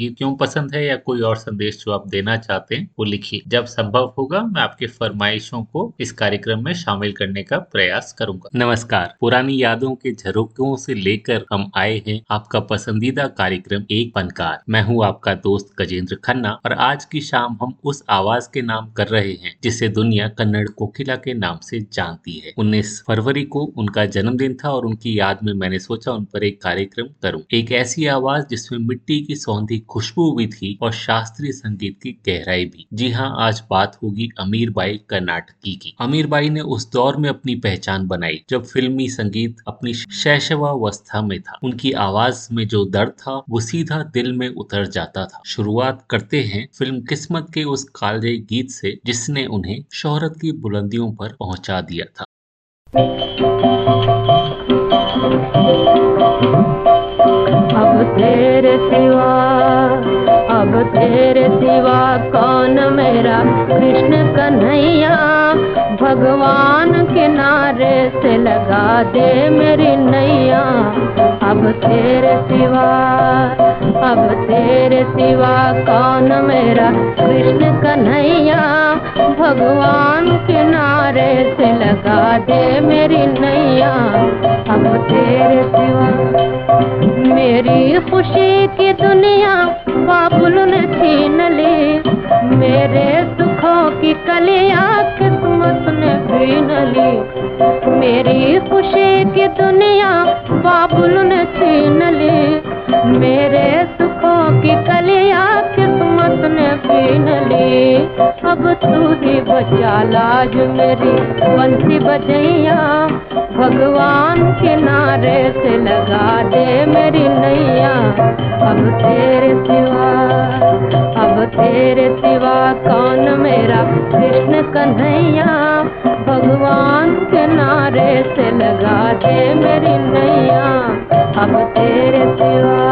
गीत क्यों पसंद है या कोई और संदेश जो आप देना चाहते हैं, वो लिखिए। जब संभव होगा, मैं आपके फरमाइशों को इस कार्यक्रम में शामिल करने का प्रयास करूँगा। नमस्कार। पुरानी यादों के झरोकों से लेकर हम आए हैं आपका पसंदीदा कार्यक्रम एक फनकार मैं हूँ आपका दोस्त गजेंद्र खन्ना और आज की शाम हम उस आवाज़ के नाम कर रहे हैं, जिसे दुनिया कन्नड़ कोकिला के नाम से जानती है। उन्नीस फरवरी को उनका जन्मदिन था और उनकी याद में मैंने सोचा उन पर एक कार्यक्रम करूँ। एक ऐसी आवाज़ जिसमें मिट्टी की सौंधी खुशबू भी थी और शास्त्रीय संगीत की गहराई भी। जी हाँ आज बात होगी अमीर बाई कर्नाटकी की। अमीर बाई ने उस दौर में अपनी पहचान बनाई, जब फिल्मी संगीत अपनी शैशवावस्था में था। उनकी आवाज़ में जो दर्द था, वो सीधा दिल में उतर जाता था। शुरुआत करते हैं फ़िल्म किस्मत के उस काले गीत से, जिसने उन्हें शोहरत की बुलंदियों पर पहुँचा दिया था। अब तेरे सिवा, अब तेरे सिवा कौन मेरा कृष्ण कन्हैया? भगवान किनारे से लगा दे मेरी नैया। अब तेरे सिवा, अब तेरे सिवा कौन मेरा? कृष्ण कन्हैया भगवान किनारे से लगा दे मेरी नैया। अब तेरे सिवा, मेरी खुशी की दुनिया बाबुल ने छीन ली। मेरे सुखों की कलिया किस्मत ने छीन ली। मेरी खुशी की दुनिया बाबुल ने छीन ली। मेरे सुखों की कलिया किस्मत ने छीन ली। अब तू ही बचा लाज मेरी बंसी बजैया। भगवान किनारे से लगा दे मेरी नैया। अब तेरे सिवा, अब तेरे सिवा कौन मेरा कृष्ण कन्हैया? भगवान किनारे से लगा दे मेरी नैया। अब तेरे सिवा।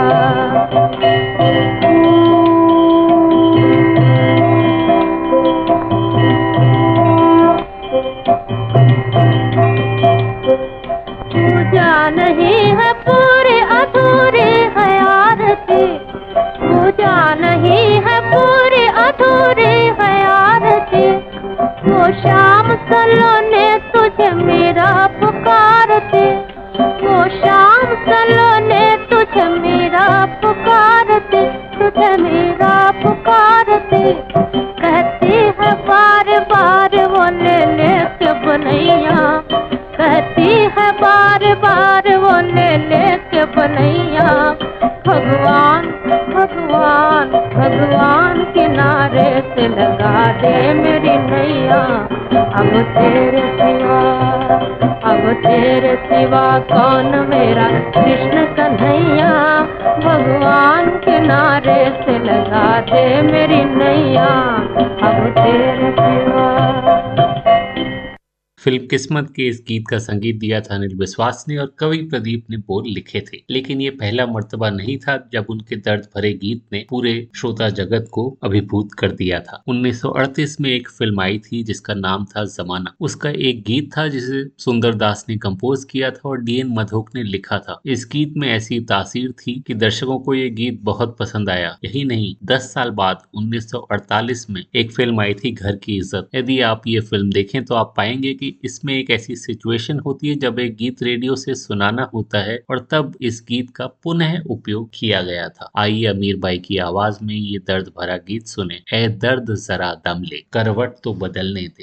नहीं है पूरी अधूरी है आरती पूजा नहीं है पूरी अधूरी है आरती वो शाम सलोने तुझे मेरा पुकारते वो शाम सलोने तुझे मेरा पुकारते तुझे मेरा पुकारते कहती है बार बार वो ले ले तेरे सिवा, अब तेरे सिवा कौन मेरा? कृष्ण कन्हैया, भगवान के नारे से लगा दे मेरी नैया। अब तेरे सिवा फ़िल्म किस्मत के इस गीत का संगीत दिया था अनिल विश्वास ने और कवि प्रदीप ने बोल लिखे थे। लेकिन ये पहला मर्तबा नहीं था जब उनके दर्द भरे गीत ने पूरे श्रोता जगत को अभिभूत कर दिया था। 1938 में एक फ़िल्म आई थी जिसका नाम था जमाना। उसका एक गीत था जिसे सुंदर दास ने कम्पोज किया था और डीएन मधोक ने लिखा था। इस गीत में ऐसी तासीर थी कि दर्शकों को ये गीत बहुत पसंद आया। यही नहीं, दस साल बाद 1948 में एक फ़िल्म आई थी घर की इज़्ज़त। यदि आप ये फ़िल्म देखें तो आप पाएँगे कि इसमें एक ऐसी सिचुएशन होती है जब एक गीत रेडियो से सुनाना होता है और तब इस गीत का पुनः उपयोग किया गया था। आइए अमीर बाई की आवाज़ में ये दर्द भरा गीत सुने। ए दर्द जरा दम ले, करवट तो बदलने दे।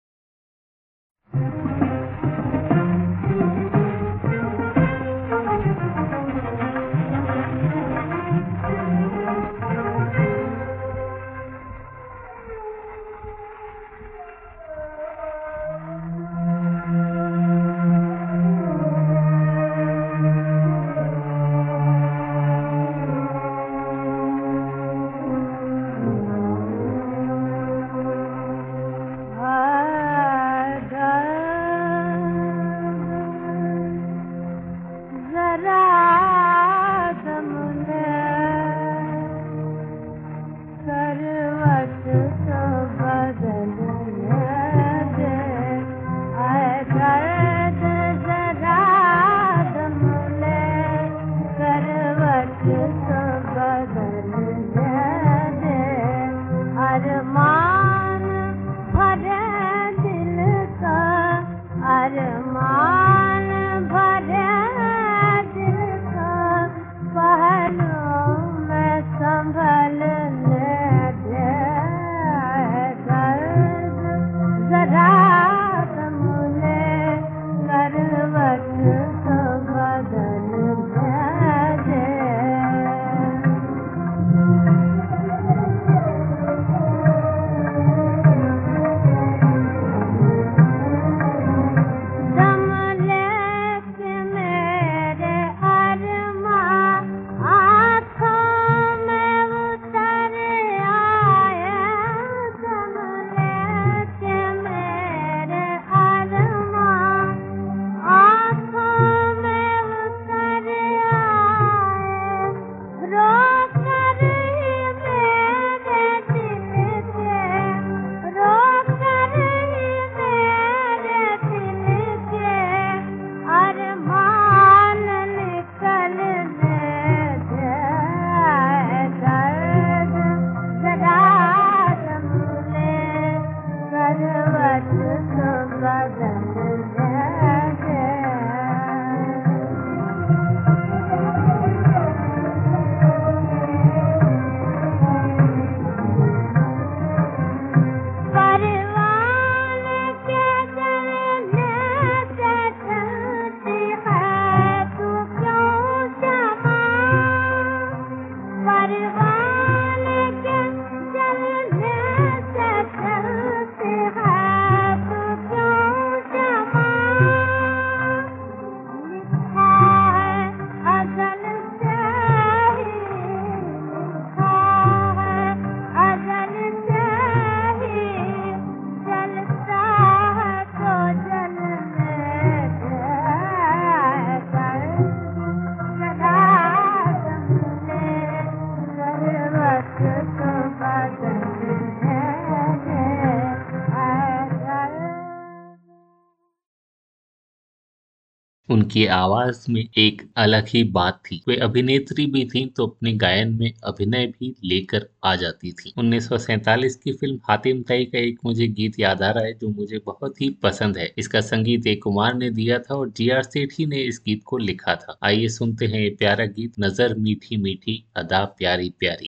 उनकी आवाज़ में एक अलग ही बात थी। वे अभिनेत्री भी थीं तो अपने गायन में अभिनय भी लेकर आ जाती थी। उन्नीस की फ़िल्म हातिम तई का एक मुझे गीत याद आ रहा है, जो मुझे बहुत ही पसंद है। इसका संगीत एक कुमार ने दिया था और जी आर सेठी ने इस गीत को लिखा था। आइए सुनते हैं ये प्यारा गीत, नज़र मीठी मीठी, अदा प्यारी प्यारी।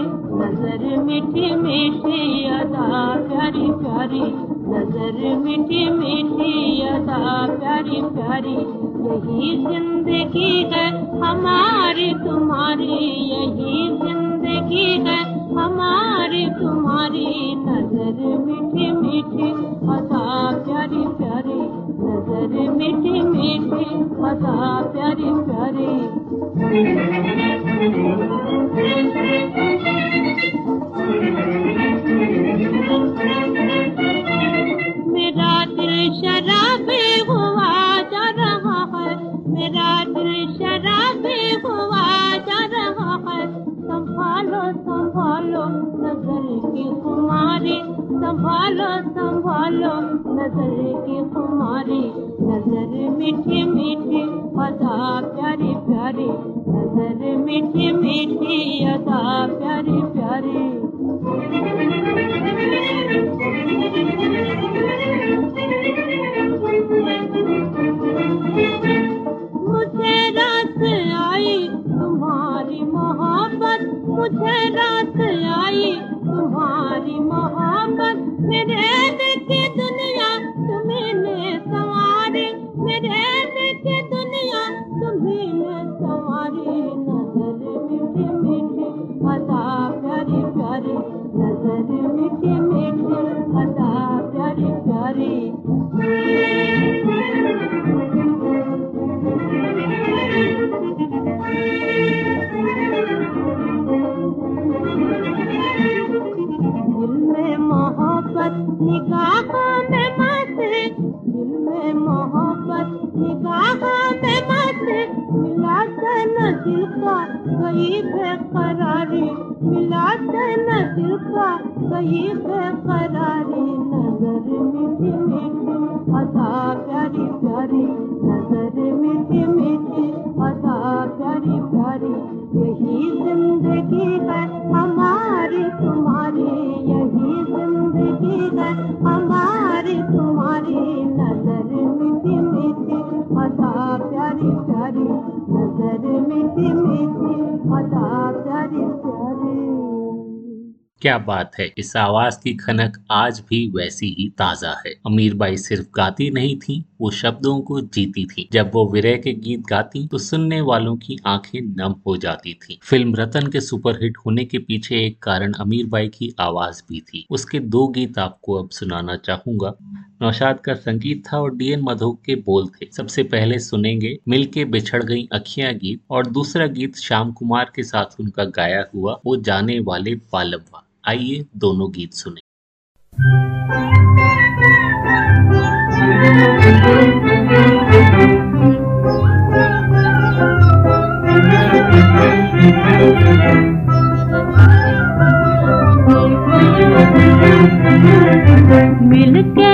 नज़र मीठी मीठी अदा प्यारी प्यारी, नज़र मीठी मीठी अदा प्यारी प्यारी, यही ज़िंदगी है हमारी तुम्हारी, यही ज़िंदगी है हमारी तुम्हारी, नज़र मीठी मीठी अदा प्यारी प्यारी। नज़र मीठी मीठी अदा प्यारी प्यारी। मेरा दिल शराबी हुआ जा रहा है, मेरा दिल शराबी हुआ जा रहा है। संभालो संभालो नज़र की कुमारी संभालो संभालो नज़र की खुमारी नज़र मीठी मीठी बता प्यारी प्यारी नज़र मीठी मीठी। का कहीं बेकरारी नज़र मीठी मीठी अदा प्यारी प्यारी नज़र मीठी मीठी अदा प्यारी प्यारी। यही ज़िंदगी है हमारी, तुम्हारी। यही ज़िंदगी है हमारी, तुम्हारी। नज़र मीठी मीठी अदा प्यारी प्यारी। नज़र मीठी मीठी अदा प्यारी प्यारी। क्या बात है, इस आवाज़ की खनक आज भी वैसी ही ताज़ा है। अमीर बाई सिर्फ़ गाती नहीं थी, वो शब्दों को जीती थी। जब वो विरह के गीत गाती तो सुनने वालों की आँखें नम हो जाती थी। फ़िल्म रतन के सुपरहिट होने के पीछे एक कारण अमीर बाई की आवाज़ भी थी। उसके दो गीत आपको अब सुनाना चाहूँगा। नौशाद का संगीत था और डीएन मधोक के बोल थे। सबसे पहले सुनेंगे मिलके बिछड़ गई अखियाँ गीत और दूसरा गीत श्याम कुमार के साथ उनका गाया हुआ वो जाने वाले पालबवा आइए दोनों गीत सुने। मिलके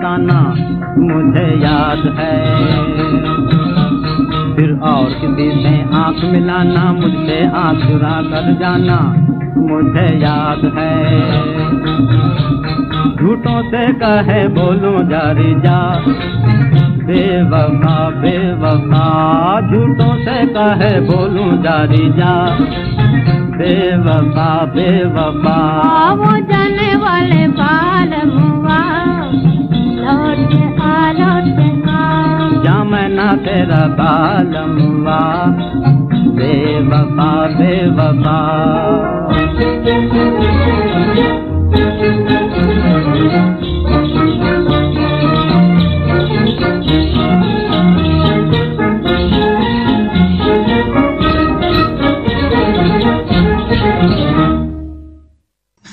जताना मुझे याद है। फिर और किसी से आँख मिलाना, मुझसे आँख चुरा कर जाना मुझे याद है। झूठों से कहे बोलूँ, जारी जा। बेवफा बेवफा, झूठों से कहे बोलूँ, जारी जा। बेवफा बेवफा। वो जाने वाले बाल आ जामना तेरा बालमुआ बेवफा बेवफा।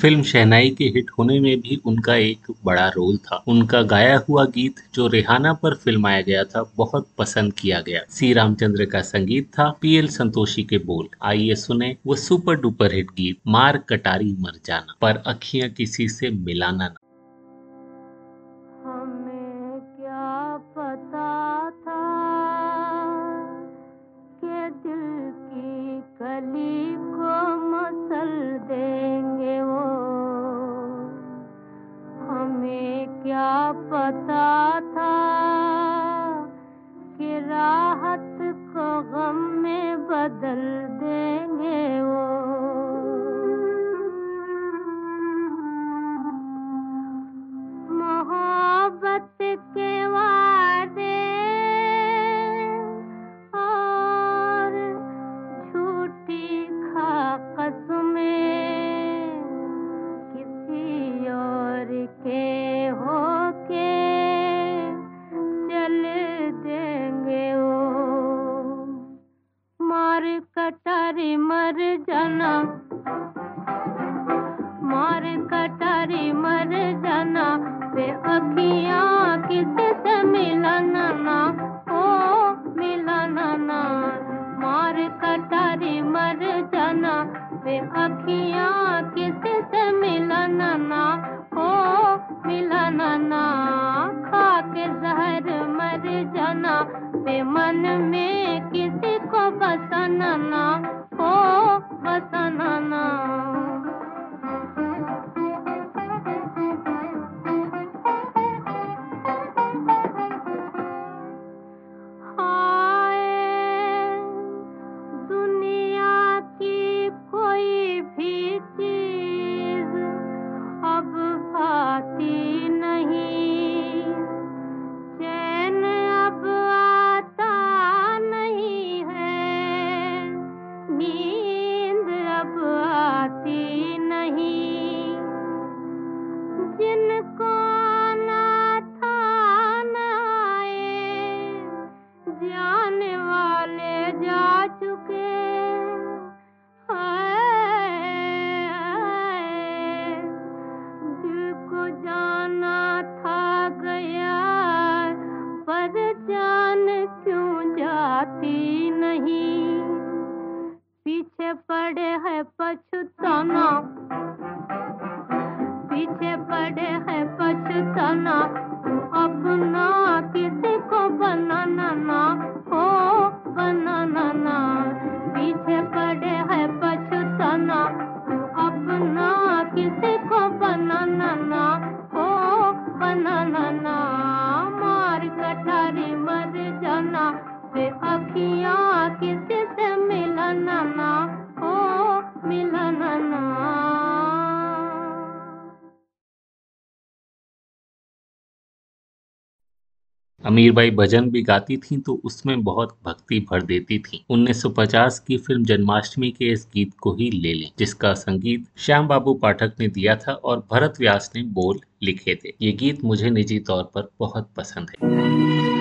फ़िल्म शहनाई के हिट होने में भी उनका एक बड़ा रोल था। उनका गाया हुआ गीत जो रेहाना पर फिल्माया गया था, बहुत पसंद किया गया। सी रामचंद्र का संगीत था पीएल संतोषी के बोल। आइए सुने वो सुपर डुपर हिट गीत, मार कटारी मर जाना। पर अखियाँ किसी से मिलाना अमीरबाई भजन भी गाती थीं तो उसमें बहुत भक्ति भर देती थीं। 1950 की फ़िल्म जन्माष्टमी के इस गीत को ही ले लें, जिसका संगीत श्याम बाबू पाठक ने दिया था और भरत व्यास ने बोल लिखे थे ये गीत मुझे निजी तौर पर बहुत पसंद है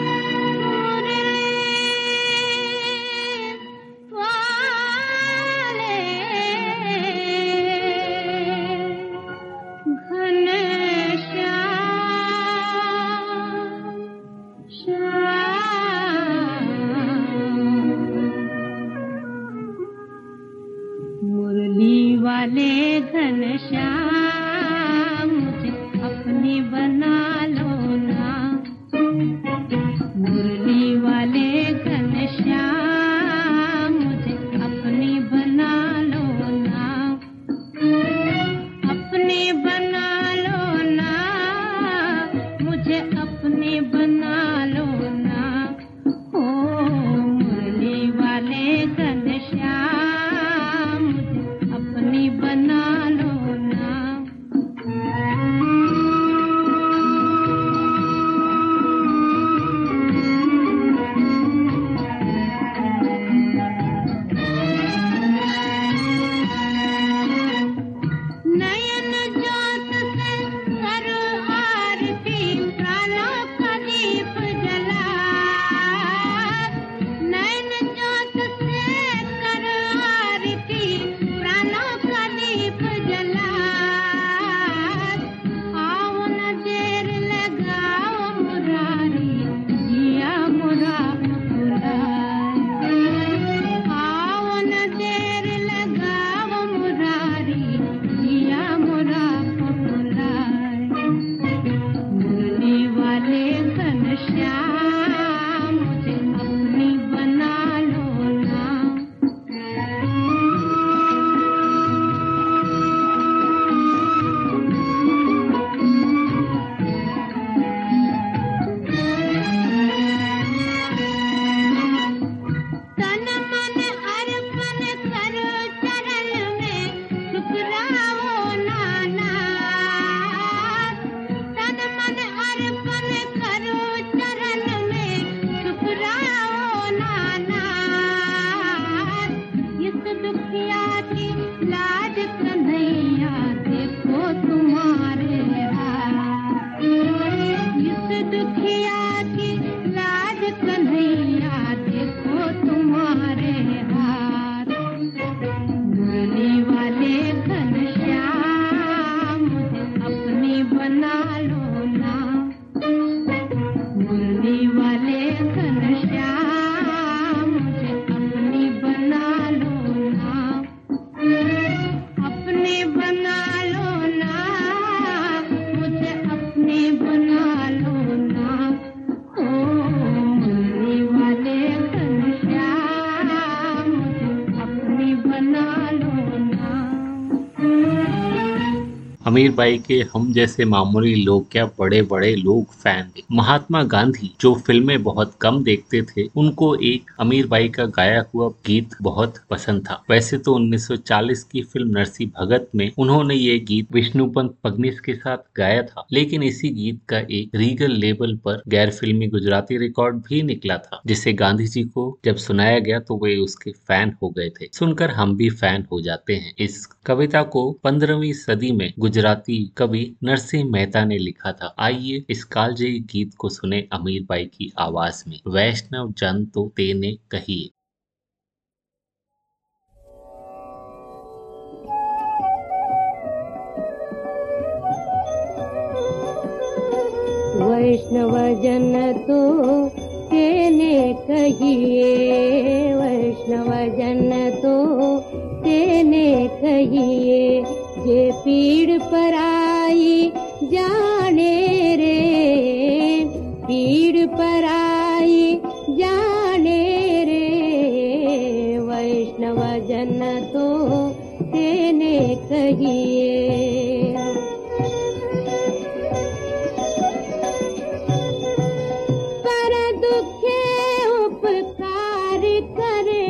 अमीर बाई के हम जैसे मामूली लोग, क्या बड़े बड़े लोग फ़ैन थे? महात्मा गांधी, जो फ़िल्में बहुत कम देखते थे, उनको एक अमीर बाई का गाया हुआ गीत बहुत पसंद था। वैसे तो 1940 की फ़िल्म नरसी भगत में उन्होंने ये गीत विष्णुपंत पगनिस के साथ गाया था, लेकिन इसी गीत का एक रीगल लेवल पर गैर फिल्मी गुजराती रिकॉर्ड भी निकला था, जिसे गांधी जी को जब सुनाया गया तो वे उसके फ़ैन हो गए थे। सुनकर हम भी फ़ैन हो जाते हैं। इस कविता को पंद्रहवीं सदी में गुजराती कवि नरसिंह मेहता ने लिखा था। आइए इस कालजयी गीत को सुने अमीर बाई की आवाज़ में। वैष्णव जन तो तेने कहिए। वैष्णव जन तो तेने कहिए। वैष्णव जन तो तेने कहिए। पीड़ पर आई जाने रे। पीड़ पर आई जाने रे। वैष्णव जन तो तेने कहिए। पर दुखे उपकार करे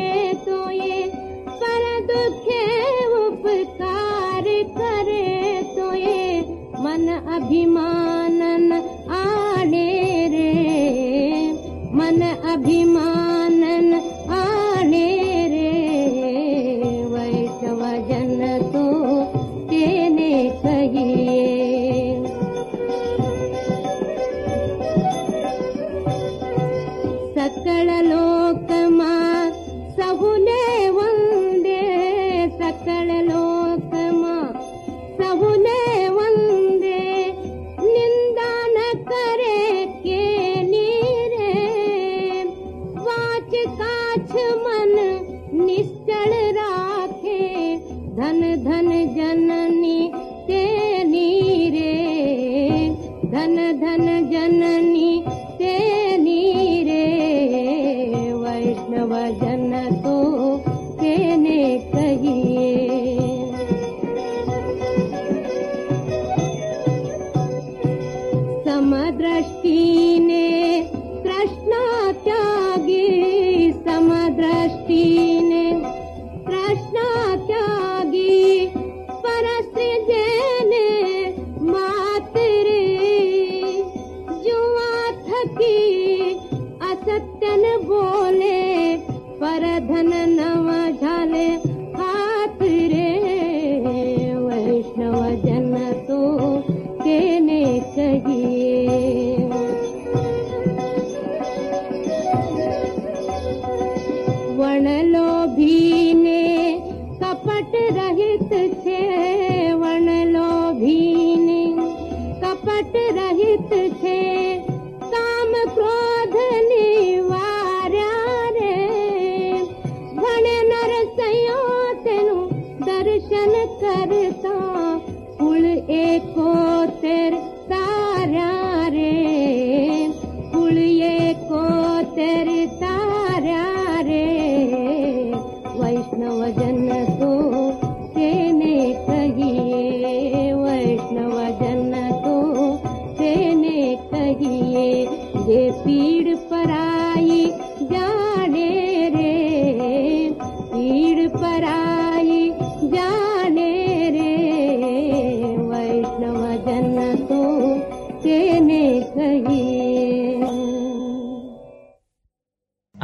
अभिमानन आने रे। मन अभिमानन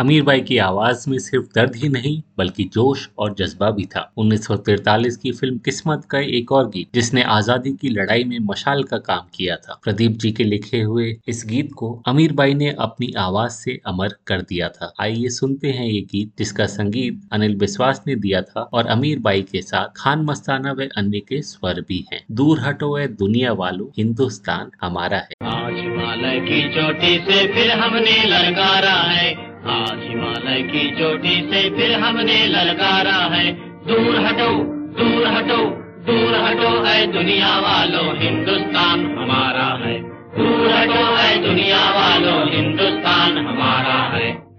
अमीर बाई की आवाज़ में सिर्फ़ दर्द ही नहीं, बल्कि जोश और जज्बा भी था। 1943 की फ़िल्म किस्मत का एक और गीत, जिसने आज़ादी की लड़ाई में मशाल का काम किया था। प्रदीप जी के लिखे हुए इस गीत को अमीर बाई ने अपनी आवाज़ से अमर कर दिया था। आइए सुनते हैं ये गीत, जिसका संगीत अनिल विश्वास ने दिया था और अमीर बाई के साथ खान मस्ताना व अन्य के स्वर भी है। दूर हटो है दुनिया वालों, हिंदुस्तान हमारा है। आज की चोटी फिर हमने है। आज हिमालय की चोटी से फिर हमने ललकारा है। दूर हटो दूर हटो दूर हटो है दुनिया वालों हिंदुस्तान हमारा है। दूर हटो है दुनिया वालों हिंदुस्तान हमारा है।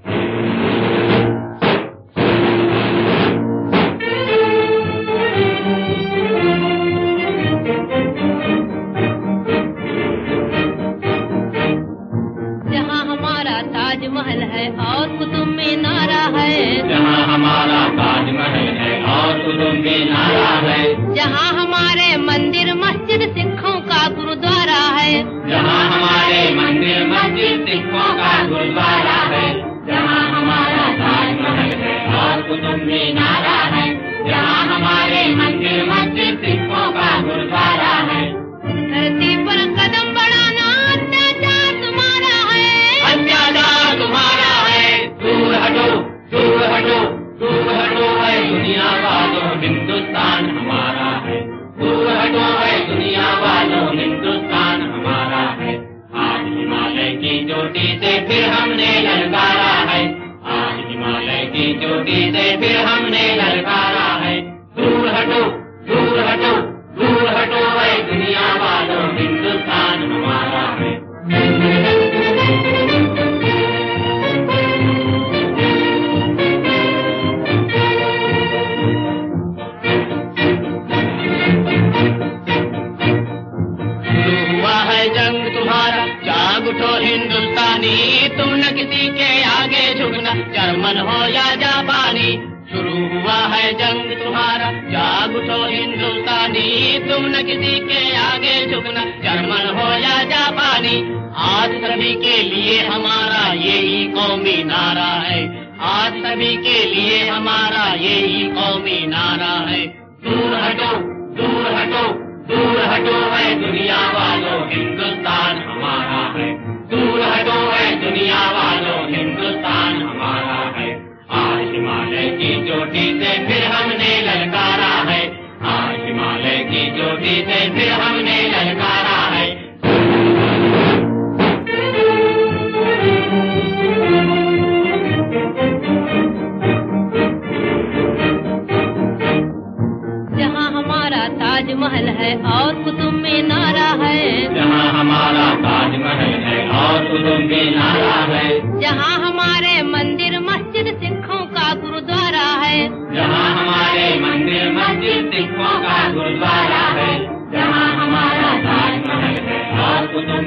है और कुतुब मीनारा है। जहाँ हमारा ताजमहल है और कुतुब मीनारा है। जहाँ हमारे मंदिर मस्जिद सिखों का गुरुद्वारा है। जहाँ हमारे मंदिर मस्जिद सिखों का गुरुद्वारा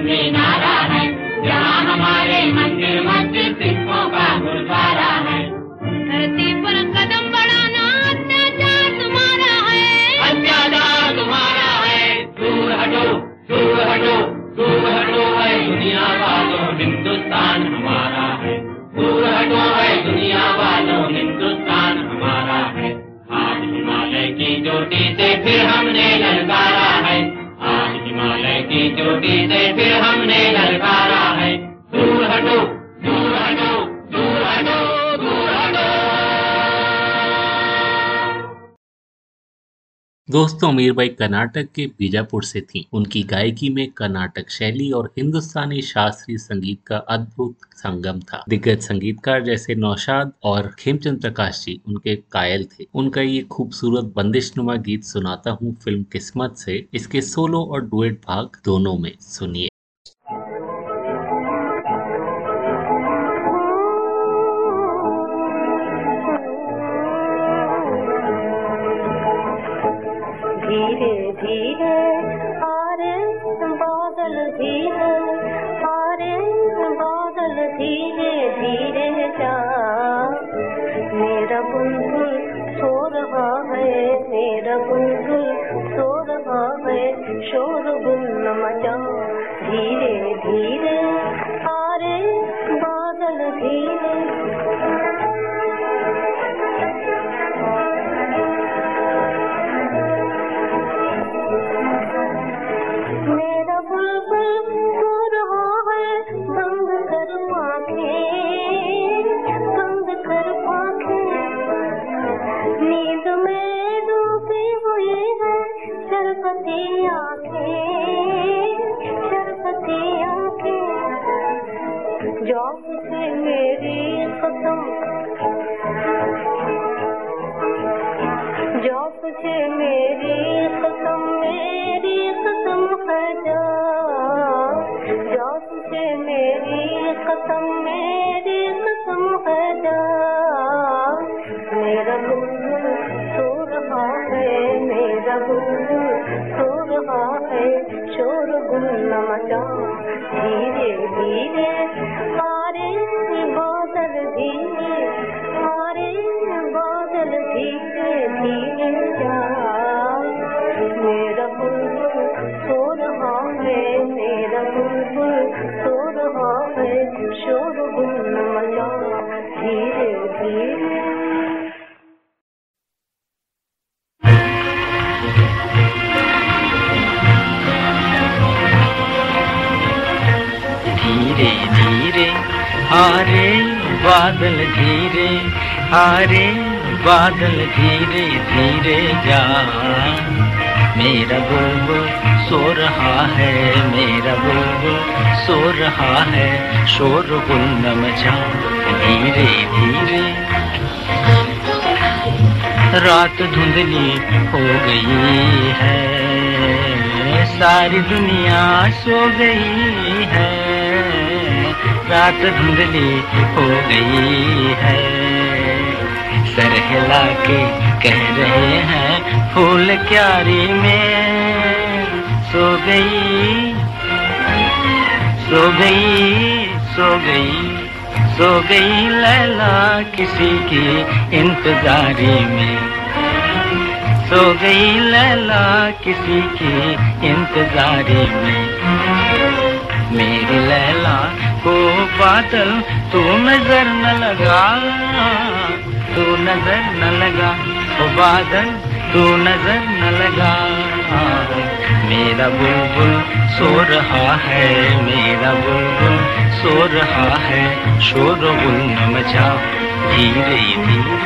लक्ष्मी नारायण। जहाँ हमारे मंदिर मस्जिद सिखों का गुरुद्वारा है। धरती पर कदम बढ़ाना अत्याचार तुम्हारा है। अत्याचार तुम्हारा है। दूर हटो दूर हटो दूर हटो है दुनिया वालों हिंदुस्तान हमारा है। दूर हटो है दुनिया वालों हिंदुस्तान हमारा है। आज हिमालय की चोटी से फिर हमने ललकारा है। आज हिमालय की चोटी से फिर दोस्तों मीरबाई कर्नाटक के बीजापुर से थी। उनकी गायकी में कर्नाटक शैली और हिंदुस्तानी शास्त्रीय संगीत का अद्भुत संगम था। दिग्गज संगीतकार जैसे नौशाद और खेमचंद प्रकाश जी उनके कायल थे। उनका ये खूबसूरत बंदिश गीत सुनाता हूँ फ़िल्म किस्मत से। इसके सोलो और डुएट भाग दोनों में। सुनिए। बुलबुल शोर भावे शोर बुल मचा धीरे धीरे आरे बादल धीरे धीरे जा मेरा गोगो सो रहा है, मेरा गोगो सो रहा है, शोर गुल मचा धीरे धीरे। रात धुंधली हो गई है, सारी दुनिया सो गई है। रात धुंधली हो गई है। सर हिला के कह रहे हैं, फूल क्यारी में। सो गई सो गई सो गई सो गई लैला किसी की इंतजारी में। सो गई लैला किसी की इंतजारी में। मेरी लैला को बादल, तू नज़र न लगा। तू नज़र न लगा, ओ बादल, तू नज़र न लगा। मेरा बुलबुल सो रहा है, मेरा बुलबुल सो रहा है, शोर गुल न मचा, धीरे धीरे।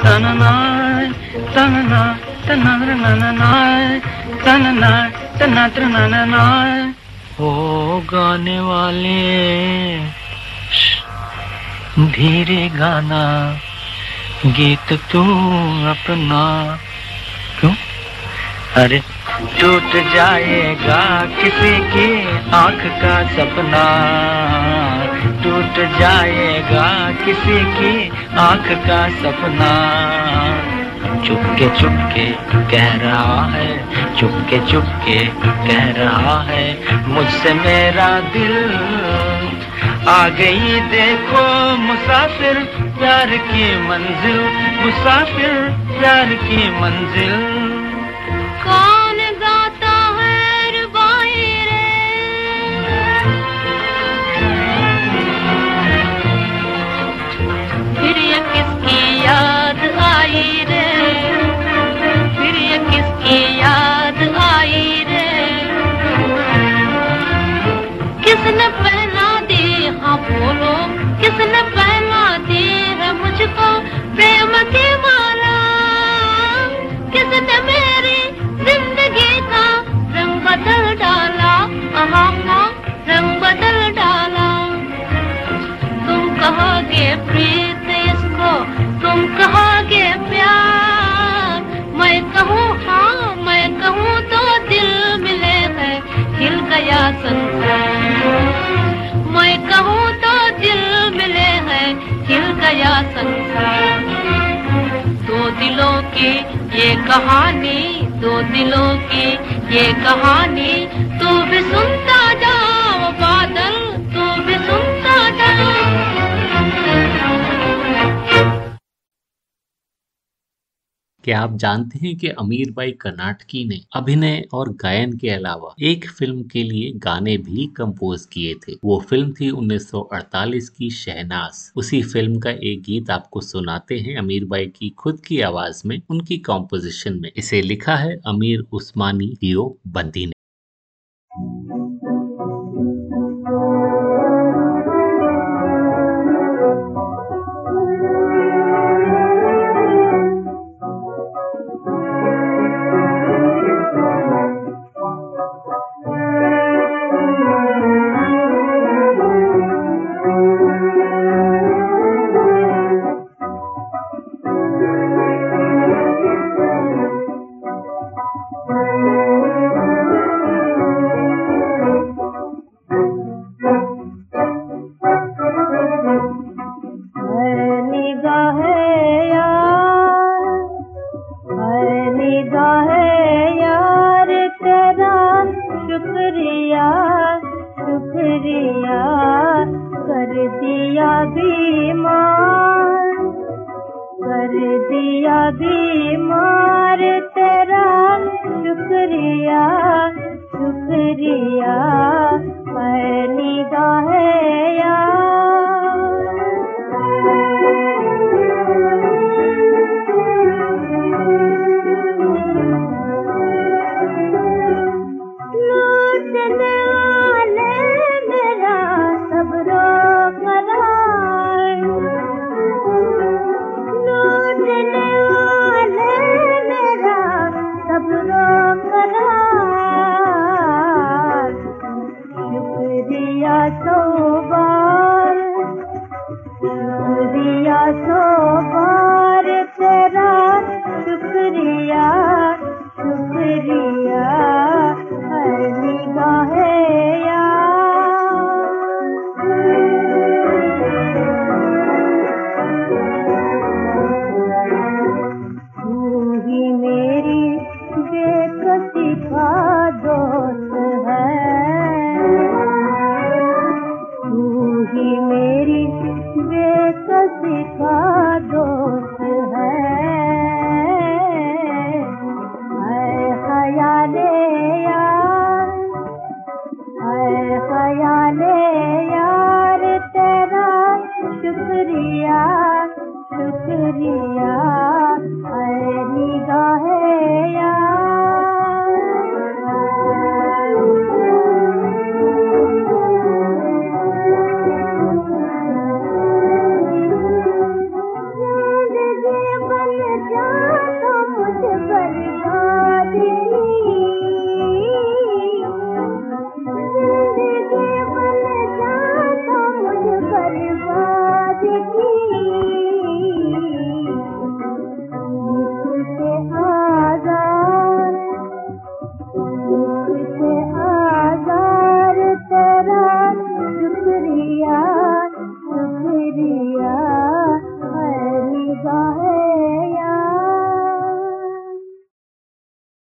तनना तनना तनना तनना गाने वाले। धीरे गाना, गीत तू अपना। क्यों? अरे, टूट जाएगा किसी की आँख का सपना। टूट जाएगा किसी की आँख का सपना। चुपके चुपके कह रहा है, चुपके चुपके कह रहा है, मुझसे मेरा दिल आ गई देखो मुसाफिर प्यार की मंजिल, मुसाफिर प्यार की मंजिल। मुझको प्रेम की की ये कहानी दो दिलों की ये कहानी तू भी सुनता क्या आप जानते हैं कि अमीर बाई कर्नाटकी ने अभिनय और गायन के अलावा एक फ़िल्म के लिए गाने भी कंपोज किए थे। वो फ़िल्म थी 1948 की शहनाज। उसी फ़िल्म का एक गीत आपको सुनाते हैं अमीर बाई की खुद की आवाज़ में, उनकी कॉम्पोजिशन में। इसे लिखा है अमीर उस्मानी दियो बंदी ने। दिया बीमार तेरा शुक्रिया शुक्रिया। है निगाह यार।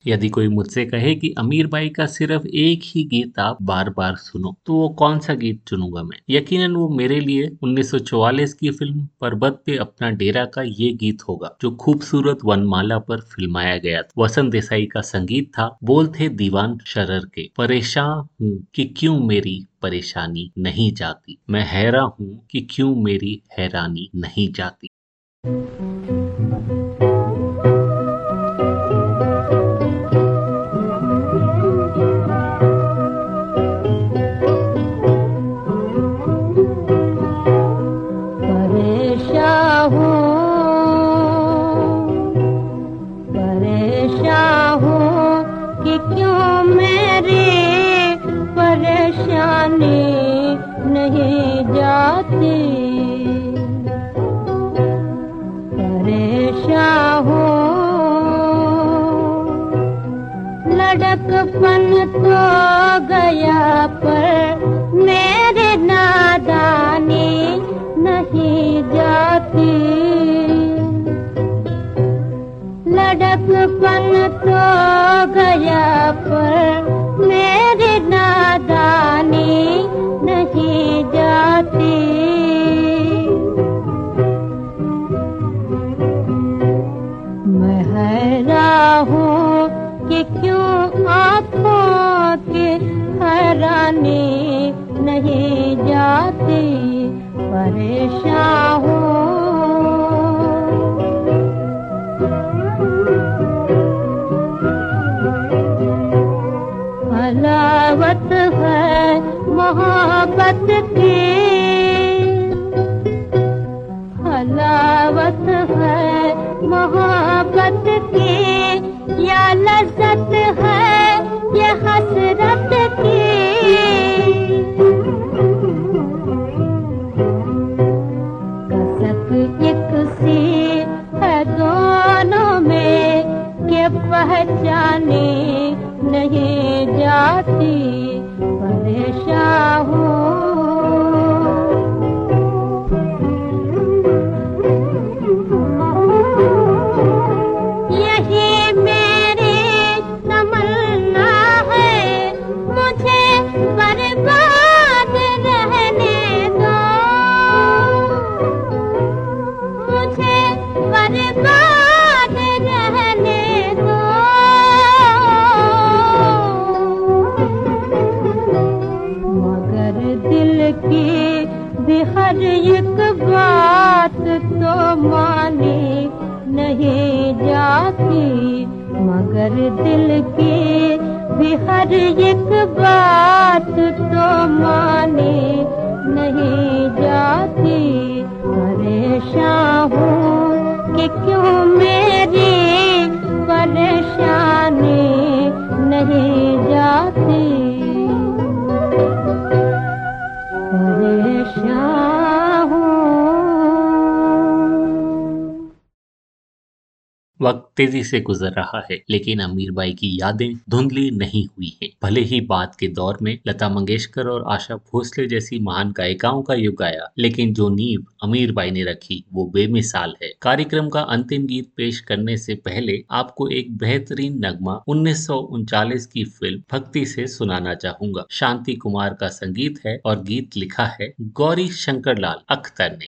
यदि कोई मुझसे कहे कि अमीर बाई का सिर्फ़ एक ही गीत आप बार बार सुनो तो वो कौन सा गीत चुनूँगा मैं? यकीनन वो मेरे लिए 1944 की फ़िल्म पर्वत पे अपना डेरा का ये गीत होगा, जो खूबसूरत वनमाला पर फिल्माया गया था। वसंत देसाई का संगीत था, बोल थे दीवान शरर के, परेशान हूँ कि क्यों मेरी परेशानी नहीं जाती। मैं हैरा हूँ कि क्यों मेरी हैरानी नहीं जाती। लड़कपन तो गया पर मेरे नादानी नहीं जाती। लड़कपन तो गया पर मेरी नादानी नहीं जाती। मैं हैरान हूँ क्यों आँखों की हैरानी नहीं जाती परेशान हो? हलावत है मोहब्बत तेज़ी से गुजर रहा है, लेकिन अमीर बाई की यादें धुंधली नहीं हुई है। भले ही बाद के दौर में लता मंगेशकर और आशा भोसले जैसी महान गायिकाओं का युग आया, लेकिन जो नींव अमीर बाई ने रखी, वो बेमिसाल है। कार्यक्रम का अंतिम गीत पेश करने से पहले आपको एक बेहतरीन नगमा उन्नीस की फ़िल्म भक्ति से सुनाना चाहूँगा। शांति कुमार का संगीत है और गीत लिखा है गौरी शंकर लाल अख्तर ने।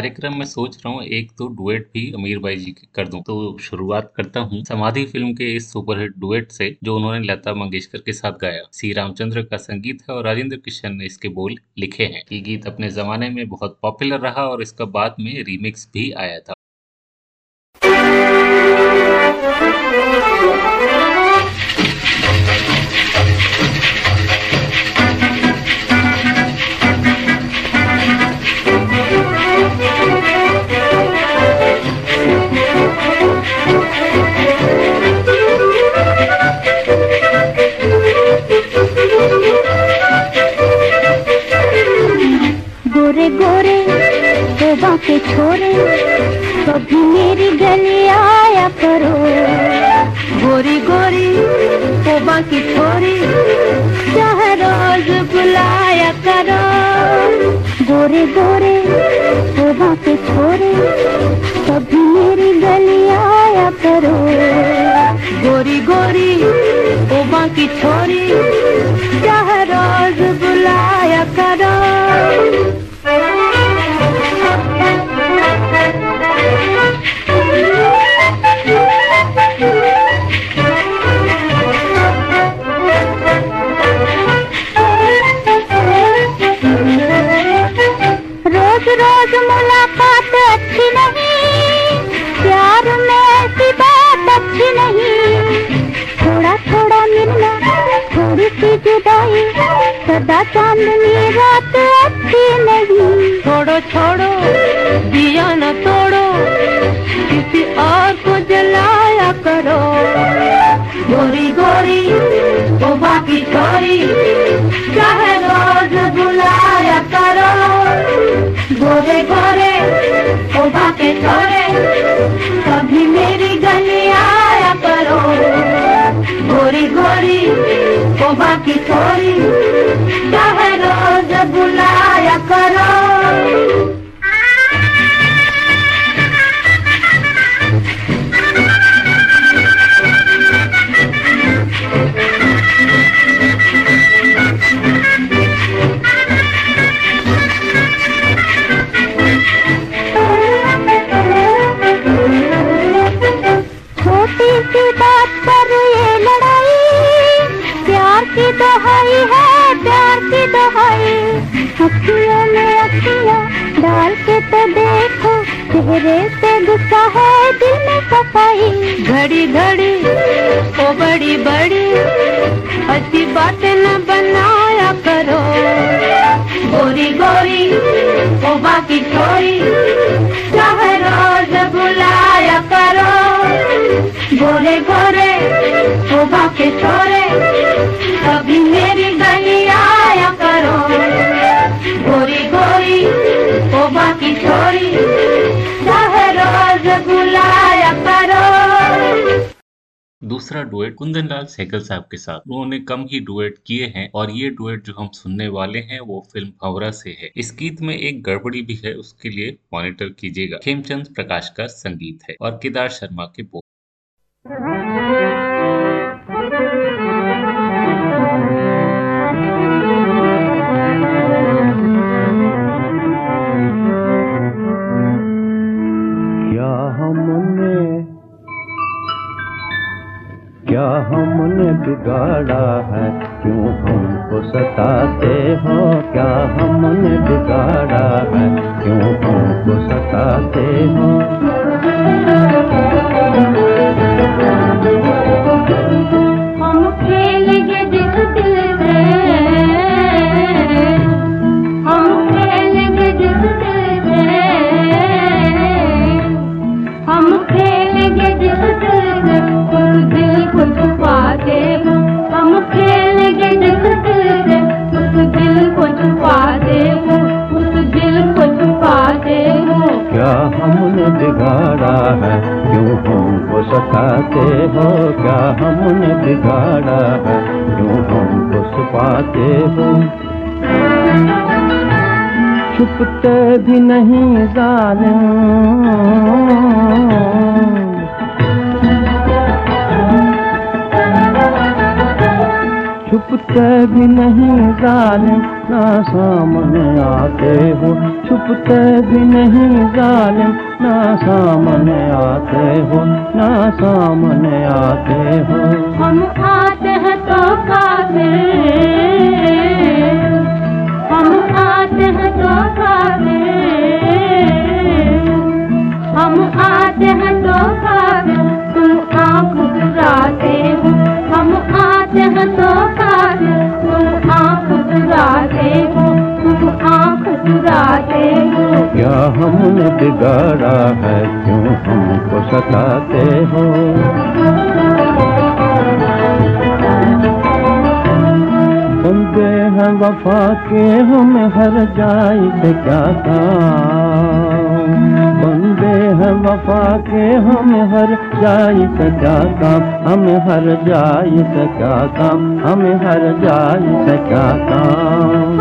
कार्यक्रम में सोच रहा हूँ, एक तो डुएट भी अमीर भाई जी के कर दूँ। तो शुरुआत करता हूँ समाधि फ़िल्म के इस सुपरहिट डुएट से, जो उन्होंने लता मंगेशकर के साथ गाया। सी रामचंद्र का संगीत है और राजेंद्र किशन ने इसके बोल लिखे हैं। ये गीत अपने जमाने में बहुत पॉपुलर रहा और इसका बाद में रीमिक्स भी आया था। चांदनी रात अच्छी नहीं। छोड़ो छोड़ो, दिया न तोड़ो, किसी और को जलाया करो। गोरी गोरी, वो बाकी छोरी, चाहे रोज बुलाया करो। गोरे गोरे, वो बाकी छोरे, कभी मेरी गली आया करो। गोरी गोरी वो बाकी छोरी चाहे बुलाया करो। ओ बाकी छोरे कभी मेरी गली आया करो। गोरी गोरी ओ बाकी छोरी दूसरा डुएट कुंदन लाल सहगल साहब के साथ। उन्होंने कम ही डुएट किए हैं और ये डुएट जो हम सुनने वाले हैं, वो फ़िल्म भवरा से है। इस गीत में एक गड़बड़ी भी है, उसके लिए मॉनिटर कीजिएगा। खेमचंद प्रकाश का संगीत है और केदार शर्मा के बोल बिगाड़ा है? क्यों हमको सताते हो? क्या हमने बिगाड़ा है? क्यों हमको सताते हो? से क्या काम बंदे हैं वफा के हम हर जाई से क्या काम हम हर जाई से क्या काम हम हर जाई से क्या काम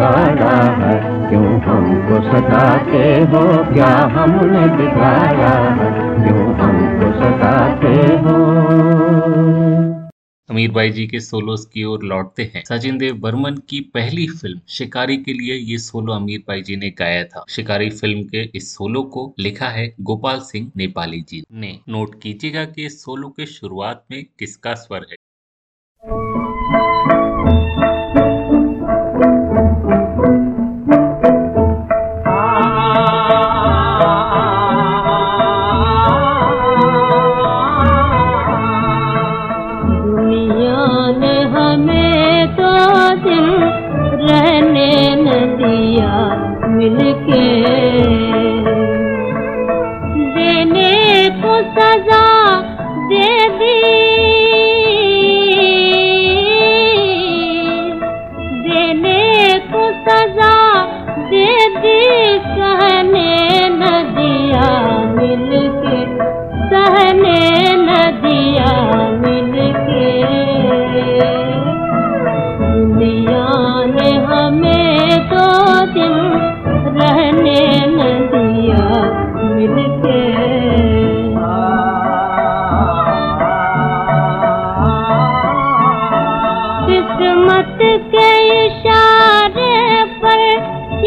बिगाड़ा है? क्यों हमको सताते हो? क्या हमने बिगाड़ा है? क्यों हमको सताते हो? अमीर भाई जी के सोलोस की ओर लौटते हैं। सचिन देव बर्मन की पहली फ़िल्म, शिकारी के लिए ये सोलो अमीर भाई जी ने गाया था। शिकारी फ़िल्म के इस सोलो को लिखा है गोपाल सिंह नेपाली जी ने। नोट कीजिएगा कि सोलो के शुरुआत में किसका स्वर है?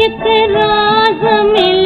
एक राज मिले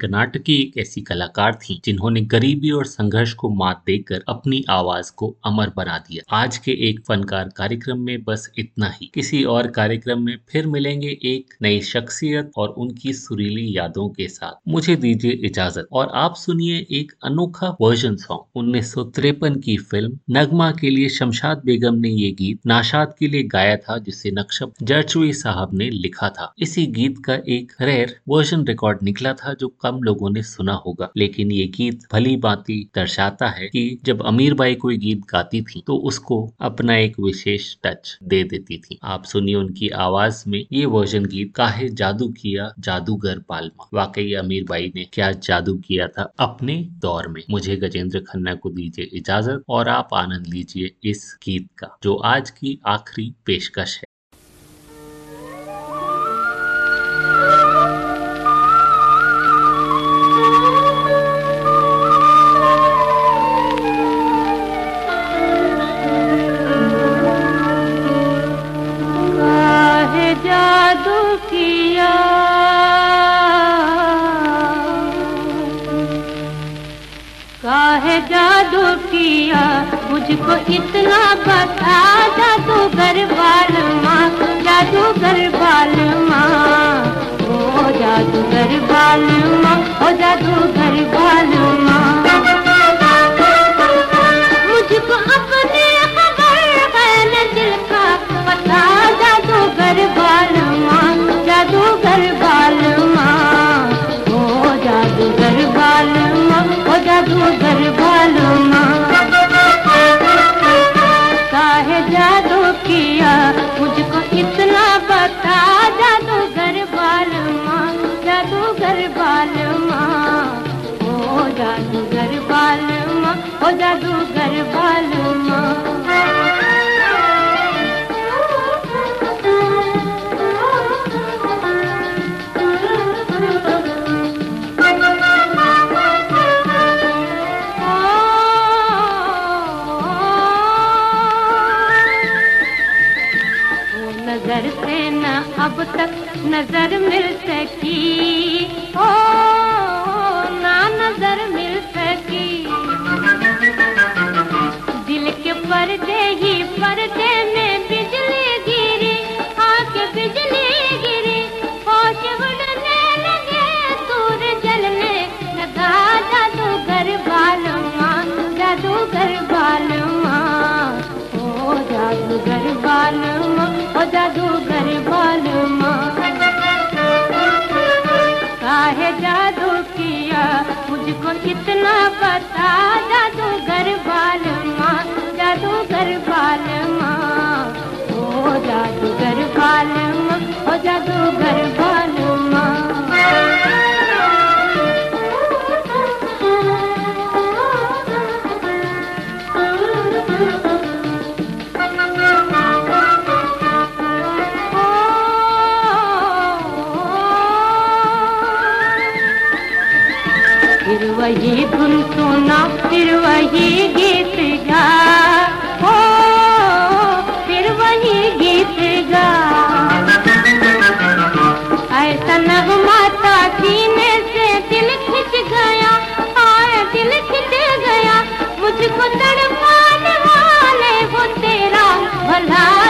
कर्नाटकी एक ऐसी कलाकार थी, जिन्होंने गरीबी और संघर्ष को मात देकर अपनी आवाज़ को अमर बना दिया। आज के एक फनकार कार्यक्रम में बस इतना ही। किसी और कार्यक्रम में फिर मिलेंगे एक नई शख्सियत और उनकी सुरीली यादों के साथ। मुझे दीजिए इजाज़त और आप सुनिए एक अनोखा वर्जन सॉन्ग। उन्नीस की फ़िल्म नगमा के लिए शमशाद बेगम ने ये गीत नाशाद के लिए गाया था, जिसे नक्शब जर्चवी साहब ने लिखा था। इसी गीत का एक रेयर वर्जन रिकॉर्ड निकला था, जो कम लोगों ने सुना होगा। लेकिन ये गीत भली बाती दर्शाता है कि जब अमीर बाई कोई गीत गाती थी तो उसको अपना एक विशेष टच दे देती थी। आप सुनिए उनकी आवाज़ में, ये वर्जन गीत, काहे जादू किया जादूगर पालमा। वाकई अमीर बाई ने क्या जादू किया था अपने दौर में। मुझे गजेंद्र खन्ना को दीजिए इजाज़त और आप आनंद लीजिए इस गीत का, जो आज की आखिरी पेशकश है। मुझको इतना बता जादूगर बाल माँ जादूगर बाल माँ ओ जादूगर बाल माँ ओ जादूगर बाल माँ मुझको अपने खबर है दिल का पता किया जादूगर बाल नज़र से न अब तक नज़र मिल सकी। ओ ना नज़र पता जादूगर बाल माँ, जादूगर बाल माँ। ओ जादूगर बाल माँ, ओ जादूगर बाल वही धुन सुना फिर वही गीत गा। हो फिर वही गीत गा। ऐसा नगमा था सीने से दिल खिंच गया, आए दिल खिंच गया। मुझको तड़पाने वाले वो तेरा भला।